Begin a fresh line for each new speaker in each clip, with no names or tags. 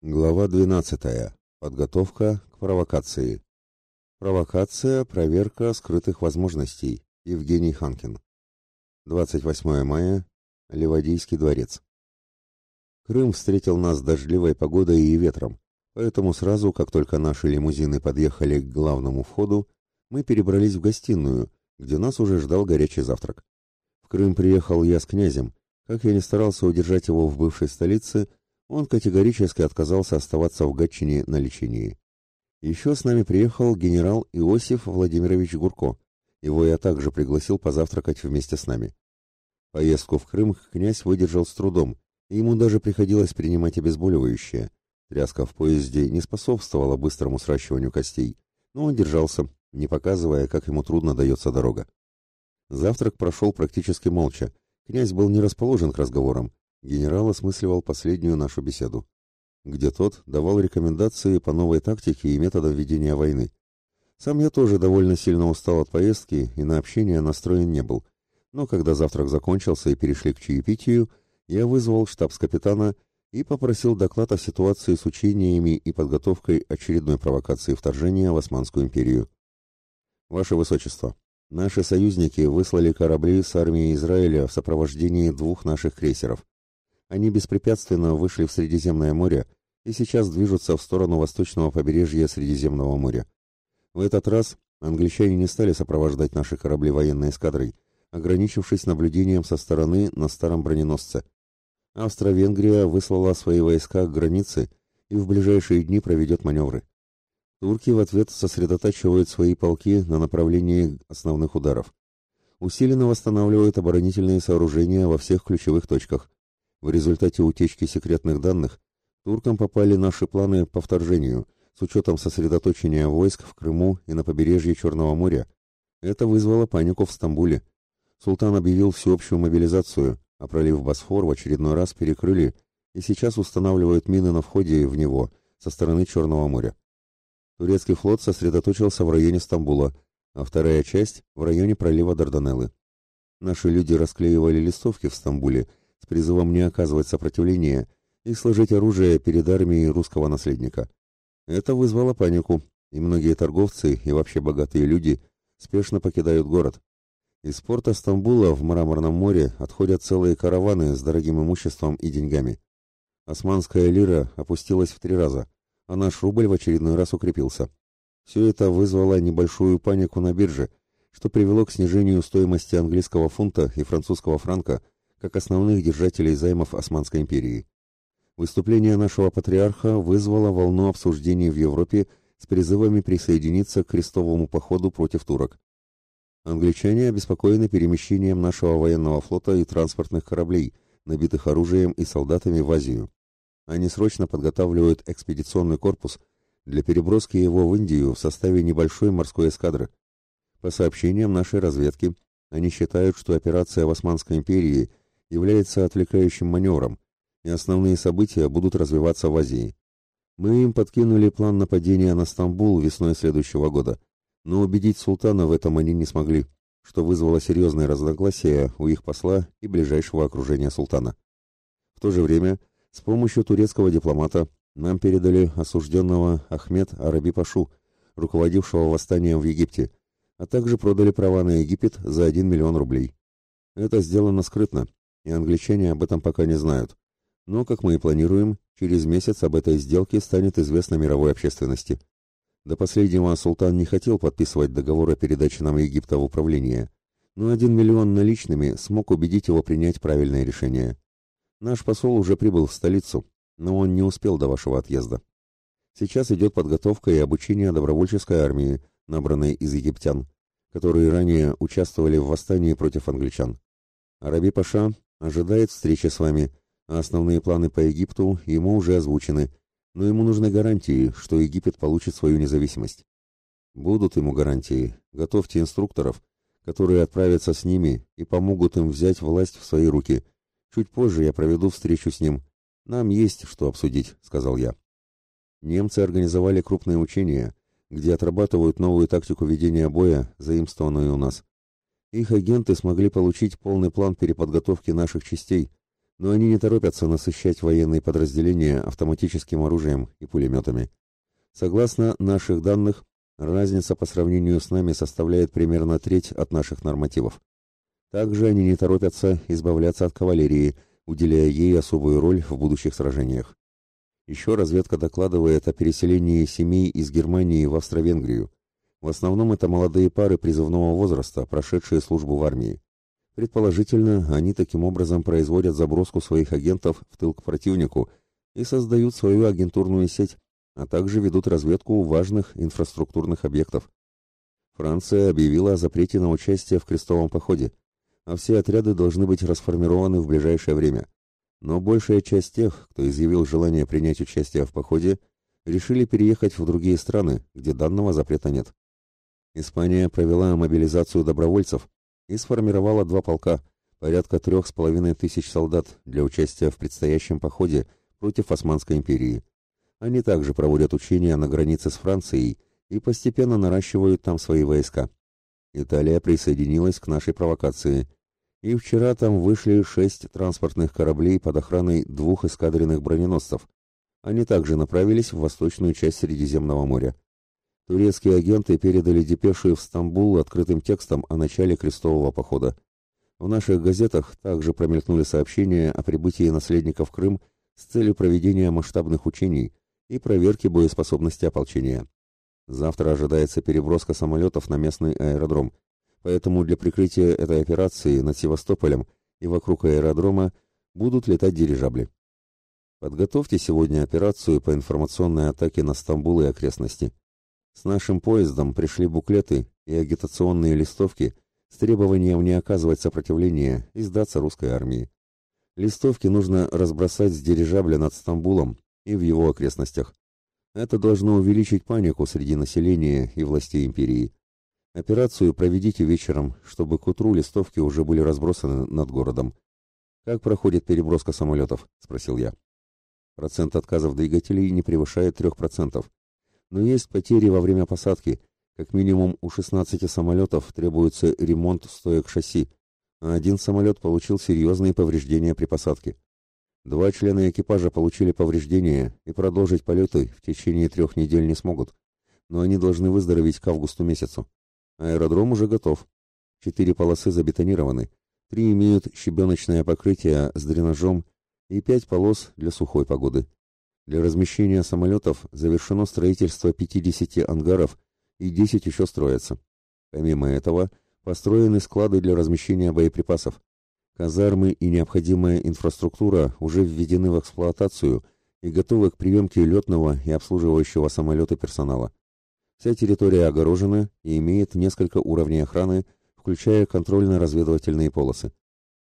Глава 12. Подготовка к провокации. Провокация, проверка скрытых возможностей. Евгений Ханкин. 28 мая. Ливадийский дворец. Крым встретил нас дождливой погодой и ветром, поэтому сразу, как только наши лимузины подъехали к главному входу, мы перебрались в гостиную, где нас уже ждал горячий завтрак. В Крым приехал я с князем. Как я не старался удержать его в бывшей столице, он категорически отказался оставаться в Гатчине на лечении. Еще с нами приехал генерал Иосиф Владимирович Гурко. Его я также пригласил позавтракать вместе с нами. Поездку в Крым князь выдержал с трудом, и ему даже приходилось принимать обезболивающее. Тряска в поезде не способствовала быстрому сращиванию костей, но он держался, не показывая, как ему трудно дается дорога. Завтрак прошел практически молча. Князь был не расположен к разговорам, Генерал осмысливал последнюю нашу беседу, где тот давал рекомендации по новой тактике и методам ведения войны. Сам я тоже довольно сильно устал от поездки и на общение настроен не был. Но когда завтрак закончился и перешли к чаепитию, я вызвал штабс-капитана и попросил доклад о ситуации с учениями и подготовкой очередной провокации вторжения в Османскую империю. Ваше Высочество, наши союзники выслали корабли с армией Израиля в сопровождении двух наших крейсеров. Они беспрепятственно вышли в Средиземное море и сейчас движутся в сторону восточного побережья Средиземного моря. В этот раз англичане не стали сопровождать наши корабли военной эскадрой, ограничившись наблюдением со стороны на старом броненосце. Австро-Венгрия выслала свои войска к границе и в ближайшие дни проведет маневры. Турки в ответ сосредотачивают свои полки на направлении основных ударов. Усиленно восстанавливают оборонительные сооружения во всех ключевых точках, в результате утечки секретных данных туркам попали наши планы по вторжению, с учетом сосредоточения войск в Крыму и на побережье Черного моря. Это вызвало панику в Стамбуле. Султан объявил всеобщую мобилизацию, а пролив Босфор в очередной раз перекрыли и сейчас устанавливают мины на входе в него со стороны Черного моря. Турецкий флот сосредоточился в районе Стамбула, а вторая часть в районе пролива Дарданеллы. Наши люди расклеивали листовки в Стамбуле призывом не оказывать сопротивления и сложить оружие перед армией русского наследника. Это вызвало панику, и многие торговцы и вообще богатые люди спешно покидают город. Из порта Стамбула в Мраморном море отходят целые караваны с дорогим имуществом и деньгами. Османская лира опустилась в три раза, а наш рубль в очередной раз укрепился. Все это вызвало небольшую панику на бирже, что привело к снижению стоимости английского фунта и французского франка как основных держателей займов Османской империи. Выступление нашего патриарха вызвало волну обсуждений в Европе с призывами присоединиться к крестовому походу против турок. Англичане обеспокоены перемещением нашего военного флота и транспортных кораблей, набитых оружием и солдатами в Азию. Они срочно подготавливают экспедиционный корпус для переброски его в Индию в составе небольшой морской эскадры. По сообщениям нашей разведки, они считают, что операция в Османской империи является отвлекающим маневром, и основные события будут развиваться в Азии. Мы им подкинули план нападения на Стамбул весной следующего года, но убедить султана в этом они не смогли, что вызвало серьезные разногласия у их посла и ближайшего окружения султана. В то же время, с помощью турецкого дипломата нам передали осужденного Ахмед Араби-Пашу, руководившего восстанием в Египте, а также продали права на Египет за 1 миллион рублей. Это сделано скрытно, и англичане об этом пока не знают. Но, как мы и планируем, через месяц об этой сделке станет известно мировой общественности. До последнего султан не хотел подписывать договор о передаче нам Египта в управление, но один миллион наличными смог убедить его принять правильное решение. Наш посол уже прибыл в столицу, но он не успел до вашего отъезда. Сейчас идет подготовка и обучение добровольческой армии, набранной из египтян, которые ранее участвовали в восстании против англичан. Араби Паша ожидает встречи с вами, основные планы по Египту ему уже озвучены, но ему нужны гарантии, что Египет получит свою независимость. Будут ему гарантии. Готовьте инструкторов, которые отправятся с ними и помогут им взять власть в свои руки. Чуть позже я проведу встречу с ним. Нам есть что обсудить, сказал я. Немцы организовали крупные учения, где отрабатывают новую тактику ведения боя, заимствованную у нас. Их агенты смогли получить полный план переподготовки наших частей, но они не торопятся насыщать военные подразделения автоматическим оружием и пулеметами. Согласно наших данных, разница по сравнению с нами составляет примерно треть от наших нормативов. Также они не торопятся избавляться от кавалерии, уделяя ей особую роль в будущих сражениях. Еще разведка докладывает о переселении семей из Германии в Австро-Венгрию. В основном это молодые пары призывного возраста, прошедшие службу в армии. Предположительно, они таким образом производят заброску своих агентов в тыл к противнику и создают свою агентурную сеть, а также ведут разведку важных инфраструктурных объектов. Франция объявила о запрете на участие в крестовом походе, а все отряды должны быть расформированы в ближайшее время. Но большая часть тех, кто изъявил желание принять участие в походе, решили переехать в другие страны, где данного запрета нет. Испания провела мобилизацию добровольцев и сформировала два полка, порядка трех с половиной тысяч солдат для участия в предстоящем походе против Османской империи. Они также проводят учения на границе с Францией и постепенно наращивают там свои войска. Италия присоединилась к нашей провокации, и вчера там вышли шесть транспортных кораблей под охраной двух эскадренных броненосцев. Они также направились в восточную часть Средиземного моря. Турецкие агенты передали депеши в Стамбул открытым текстом о начале крестового похода. В наших газетах также промелькнули сообщения о прибытии наследников Крым с целью проведения масштабных учений и проверки боеспособности ополчения. Завтра ожидается переброска самолетов на местный аэродром, поэтому для прикрытия этой операции над Севастополем и вокруг аэродрома будут летать дирижабли. Подготовьте сегодня операцию по информационной атаке на Стамбул и окрестности. С нашим поездом пришли буклеты и агитационные листовки с требованием не оказывать сопротивления и сдаться русской армии. Листовки нужно разбросать с дирижабля над Стамбулом и в его окрестностях. Это должно увеличить панику среди населения и властей империи. Операцию проведите вечером, чтобы к утру листовки уже были разбросаны над городом. Как проходит переброска самолетов? спросил я. Процент отказов двигателей не превышает 3% но есть потери во время посадки. Как минимум у 16 самолетов требуется ремонт стоек шасси, а один самолет получил серьезные повреждения при посадке. Два члена экипажа получили повреждения и продолжить полеты в течение трех недель не смогут, но они должны выздороветь к августу месяцу. Аэродром уже готов. Четыре полосы забетонированы, три имеют щебеночное покрытие с дренажом и пять полос для сухой погоды. Для размещения самолетов завершено строительство 50 ангаров и 10 еще строятся. Помимо этого, построены склады для размещения боеприпасов. Казармы и необходимая инфраструктура уже введены в эксплуатацию и готовы к приемке летного и обслуживающего самолета персонала. Вся территория огорожена и имеет несколько уровней охраны, включая контрольно-разведывательные полосы.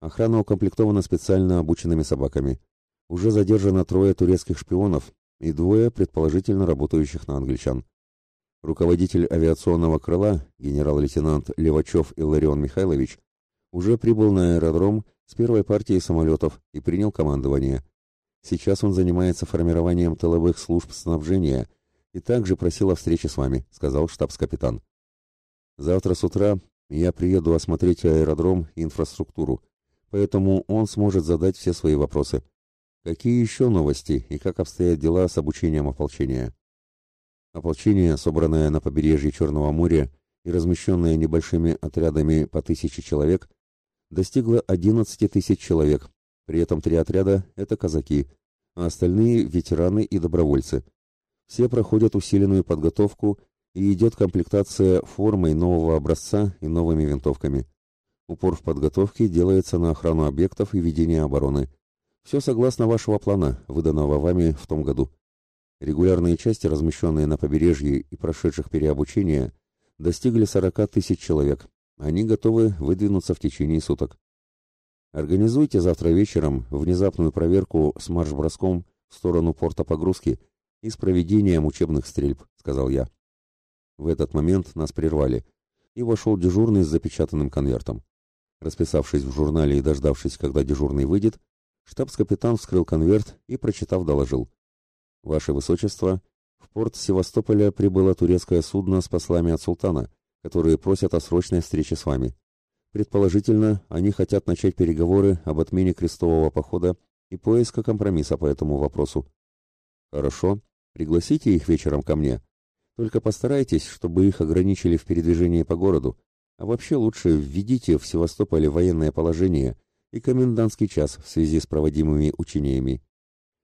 Охрана укомплектована специально обученными собаками – уже задержано трое турецких шпионов и двое, предположительно работающих на англичан. Руководитель авиационного крыла, генерал-лейтенант Левачев Илларион Михайлович, уже прибыл на аэродром с первой партией самолетов и принял командование. Сейчас он занимается формированием тыловых служб снабжения и также просил о встрече с вами, сказал штабс-капитан. Завтра с утра я приеду осмотреть аэродром и инфраструктуру, поэтому он сможет задать все свои вопросы. Какие еще новости и как обстоят дела с обучением ополчения? Ополчение, собранное на побережье Черного моря и размещенное небольшими отрядами по тысяче человек, достигло 11 тысяч человек. При этом три отряда – это казаки, а остальные – ветераны и добровольцы. Все проходят усиленную подготовку и идет комплектация формой нового образца и новыми винтовками. Упор в подготовке делается на охрану объектов и ведение обороны – все согласно вашего плана, выданного вами в том году. Регулярные части, размещенные на побережье и прошедших переобучение, достигли 40 тысяч человек. Они готовы выдвинуться в течение суток. Организуйте завтра вечером внезапную проверку с марш-броском в сторону порта погрузки и с проведением учебных стрельб, сказал я. В этот момент нас прервали, и вошел дежурный с запечатанным конвертом. Расписавшись в журнале и дождавшись, когда дежурный выйдет, Штабс-капитан вскрыл конверт и, прочитав, доложил. «Ваше Высочество, в порт Севастополя прибыло турецкое судно с послами от султана, которые просят о срочной встрече с вами. Предположительно, они хотят начать переговоры об отмене крестового похода и поиска компромисса по этому вопросу. Хорошо, пригласите их вечером ко мне. Только постарайтесь, чтобы их ограничили в передвижении по городу, а вообще лучше введите в Севастополе военное положение и комендантский час в связи с проводимыми учениями.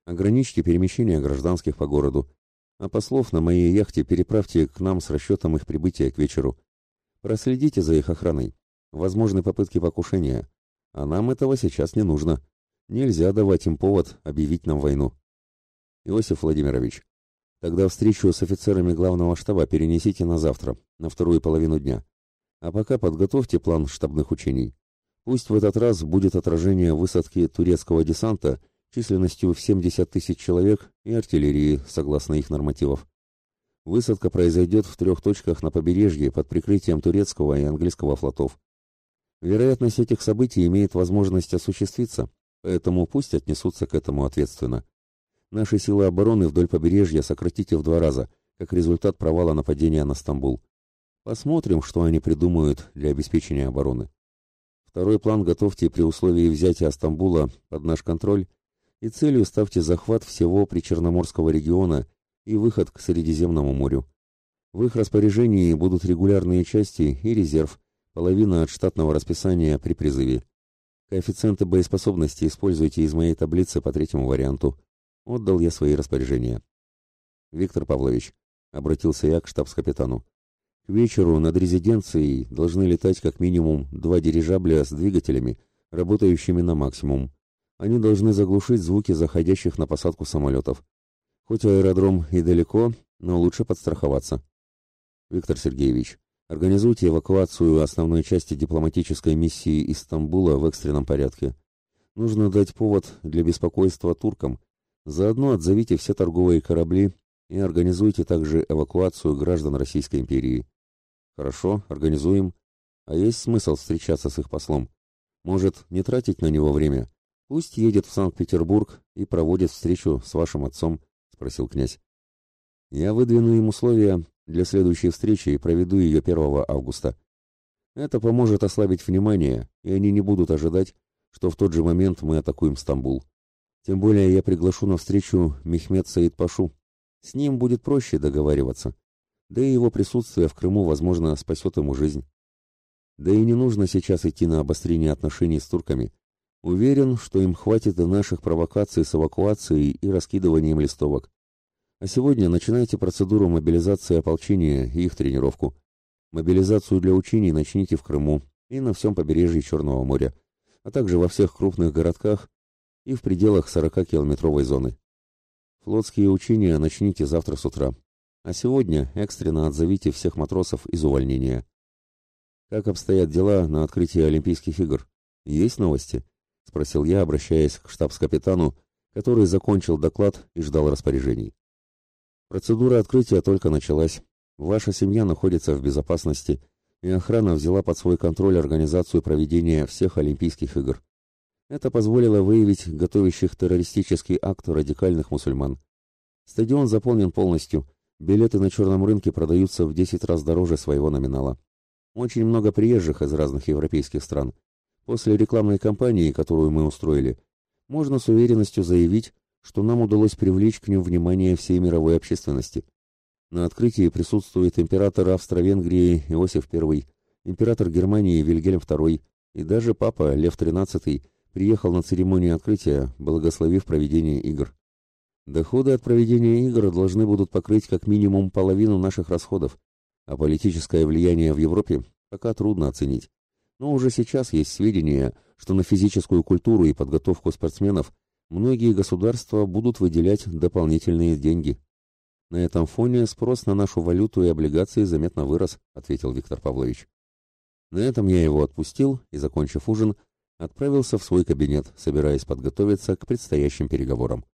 Ограничьте перемещение гражданских по городу, а послов на моей яхте переправьте к нам с расчетом их прибытия к вечеру. Проследите за их охраной. Возможны попытки покушения. А нам этого сейчас не нужно. Нельзя давать им повод объявить нам войну. Иосиф Владимирович, тогда встречу с офицерами главного штаба перенесите на завтра, на вторую половину дня. А пока подготовьте план штабных учений. Пусть в этот раз будет отражение высадки турецкого десанта численностью в 70 тысяч человек и артиллерии, согласно их нормативов. Высадка произойдет в трех точках на побережье под прикрытием турецкого и английского флотов. Вероятность этих событий имеет возможность осуществиться, поэтому пусть отнесутся к этому ответственно. Наши силы обороны вдоль побережья сократите в два раза, как результат провала нападения на Стамбул. Посмотрим, что они придумают для обеспечения обороны. Второй план готовьте при условии взятия Стамбула под наш контроль и целью ставьте захват всего причерноморского региона и выход к Средиземному морю. В их распоряжении будут регулярные части и резерв, половина от штатного расписания при призыве. Коэффициенты боеспособности используйте из моей таблицы по третьему варианту. Отдал я свои распоряжения. Виктор Павлович, обратился я к штабс-капитану. К вечеру над резиденцией должны летать как минимум два дирижабля с двигателями, работающими на максимум. Они должны заглушить звуки заходящих на посадку самолетов. Хоть аэродром и далеко, но лучше подстраховаться. Виктор Сергеевич, организуйте эвакуацию основной части дипломатической миссии из Стамбула в экстренном порядке. Нужно дать повод для беспокойства туркам, Заодно отзовите все торговые корабли и организуйте также эвакуацию граждан Российской империи. Хорошо, организуем. А есть смысл встречаться с их послом? Может, не тратить на него время? Пусть едет в Санкт-Петербург и проводит встречу с вашим отцом, спросил князь. Я выдвину им условия для следующей встречи и проведу ее 1 августа. Это поможет ослабить внимание, и они не будут ожидать, что в тот же момент мы атакуем Стамбул. Тем более я приглашу на встречу Мехмед Саид Пашу. С ним будет проще договариваться. Да и его присутствие в Крыму, возможно, спасет ему жизнь. Да и не нужно сейчас идти на обострение отношений с турками. Уверен, что им хватит и наших провокаций с эвакуацией и раскидыванием листовок. А сегодня начинайте процедуру мобилизации ополчения и их тренировку. Мобилизацию для учений начните в Крыму и на всем побережье Черного моря, а также во всех крупных городках и в пределах 40-километровой зоны. Флотские учения начните завтра с утра, а сегодня экстренно отзовите всех матросов из увольнения. Как обстоят дела на открытии Олимпийских игр? Есть новости? спросил я, обращаясь к штабс-капитану, который закончил доклад и ждал распоряжений. Процедура открытия только началась. Ваша семья находится в безопасности, и охрана взяла под свой контроль организацию проведения всех Олимпийских игр. Это позволило выявить готовящих террористический акт радикальных мусульман. Стадион заполнен полностью, билеты на черном рынке продаются в 10 раз дороже своего номинала. Очень много приезжих из разных европейских стран. После рекламной кампании, которую мы устроили, можно с уверенностью заявить, что нам удалось привлечь к ним внимание всей мировой общественности. На открытии присутствует император Австро-Венгрии Иосиф I, император Германии Вильгельм II и даже папа Лев XIII приехал на церемонию открытия, благословив проведение игр. Доходы от проведения игр должны будут покрыть как минимум половину наших расходов, а политическое влияние в Европе пока трудно оценить. Но уже сейчас есть сведения, что на физическую культуру и подготовку спортсменов многие государства будут выделять дополнительные деньги. На этом фоне спрос на нашу валюту и облигации заметно вырос, ответил Виктор Павлович. На этом я его отпустил и, закончив ужин, отправился в свой кабинет, собираясь подготовиться к предстоящим переговорам.